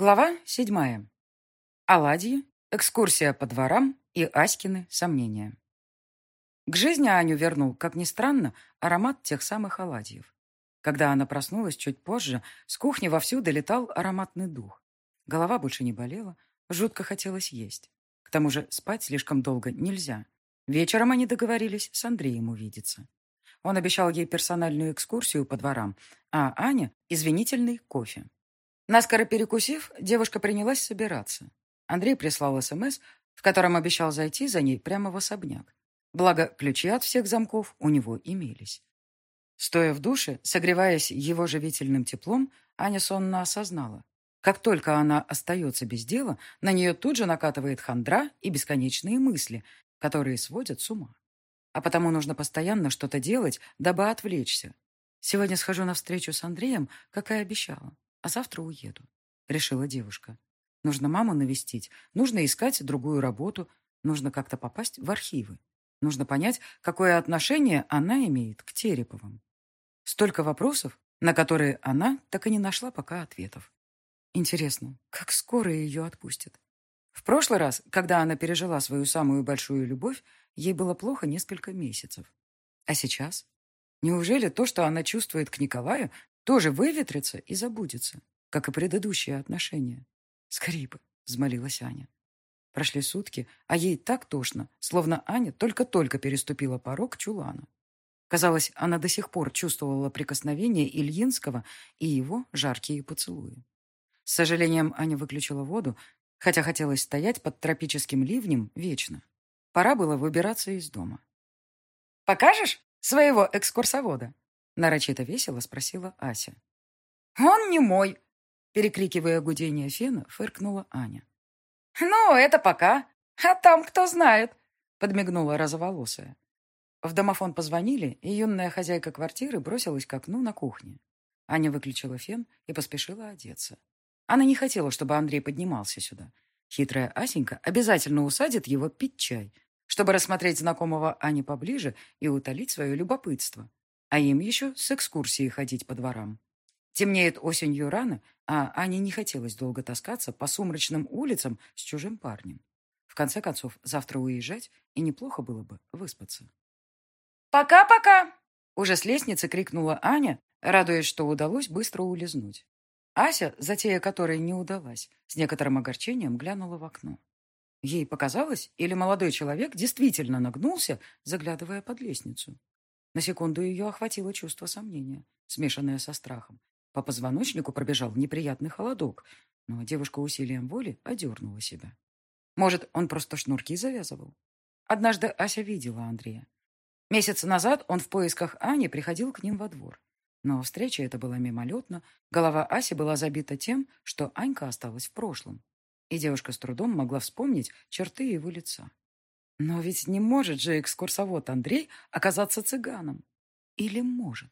Глава седьмая. Оладьи, экскурсия по дворам и Аськины сомнения. К жизни Аню вернул, как ни странно, аромат тех самых оладьев. Когда она проснулась чуть позже, с кухни вовсю долетал ароматный дух. Голова больше не болела, жутко хотелось есть. К тому же спать слишком долго нельзя. Вечером они договорились с Андреем увидеться. Он обещал ей персональную экскурсию по дворам, а Аня – извинительный кофе. Наскоро перекусив, девушка принялась собираться. Андрей прислал СМС, в котором обещал зайти за ней прямо в особняк. Благо, ключи от всех замков у него имелись. Стоя в душе, согреваясь его живительным теплом, Аня сонно осознала. Как только она остается без дела, на нее тут же накатывает хандра и бесконечные мысли, которые сводят с ума. А потому нужно постоянно что-то делать, дабы отвлечься. Сегодня схожу на встречу с Андреем, как и обещала а завтра уеду», — решила девушка. «Нужно маму навестить, нужно искать другую работу, нужно как-то попасть в архивы. Нужно понять, какое отношение она имеет к Тереповым. Столько вопросов, на которые она так и не нашла пока ответов. Интересно, как скоро ее отпустят? В прошлый раз, когда она пережила свою самую большую любовь, ей было плохо несколько месяцев. А сейчас? Неужели то, что она чувствует к Николаю, тоже выветрится и забудется, как и предыдущие отношения. Скорее бы, взмолилась Аня. Прошли сутки, а ей так тошно, словно Аня только-только переступила порог чулана. Казалось, она до сих пор чувствовала прикосновение Ильинского и его жаркие поцелуи. С сожалением Аня выключила воду, хотя хотелось стоять под тропическим ливнем вечно. Пора было выбираться из дома. «Покажешь своего экскурсовода?» Нарочито весело спросила Ася. «Он не мой!» Перекрикивая гудение фена, фыркнула Аня. «Ну, это пока. А там кто знает!» Подмигнула розоволосая. В домофон позвонили, и юная хозяйка квартиры бросилась к окну на кухне. Аня выключила фен и поспешила одеться. Она не хотела, чтобы Андрей поднимался сюда. Хитрая Асенька обязательно усадит его пить чай, чтобы рассмотреть знакомого Ани поближе и утолить свое любопытство а им еще с экскурсией ходить по дворам. Темнеет осенью рано, а Ане не хотелось долго таскаться по сумрачным улицам с чужим парнем. В конце концов, завтра уезжать, и неплохо было бы выспаться. «Пока-пока!» Уже с лестницы крикнула Аня, радуясь, что удалось быстро улизнуть. Ася, затея которой не удалась, с некоторым огорчением глянула в окно. Ей показалось, или молодой человек действительно нагнулся, заглядывая под лестницу. На секунду ее охватило чувство сомнения, смешанное со страхом. По позвоночнику пробежал неприятный холодок, но девушка усилием воли одернула себя. Может, он просто шнурки завязывал? Однажды Ася видела Андрея. Месяц назад он в поисках Ани приходил к ним во двор. Но встреча эта была мимолетна, голова Аси была забита тем, что Анька осталась в прошлом. И девушка с трудом могла вспомнить черты его лица. Но ведь не может же экскурсовод Андрей оказаться цыганом. Или может?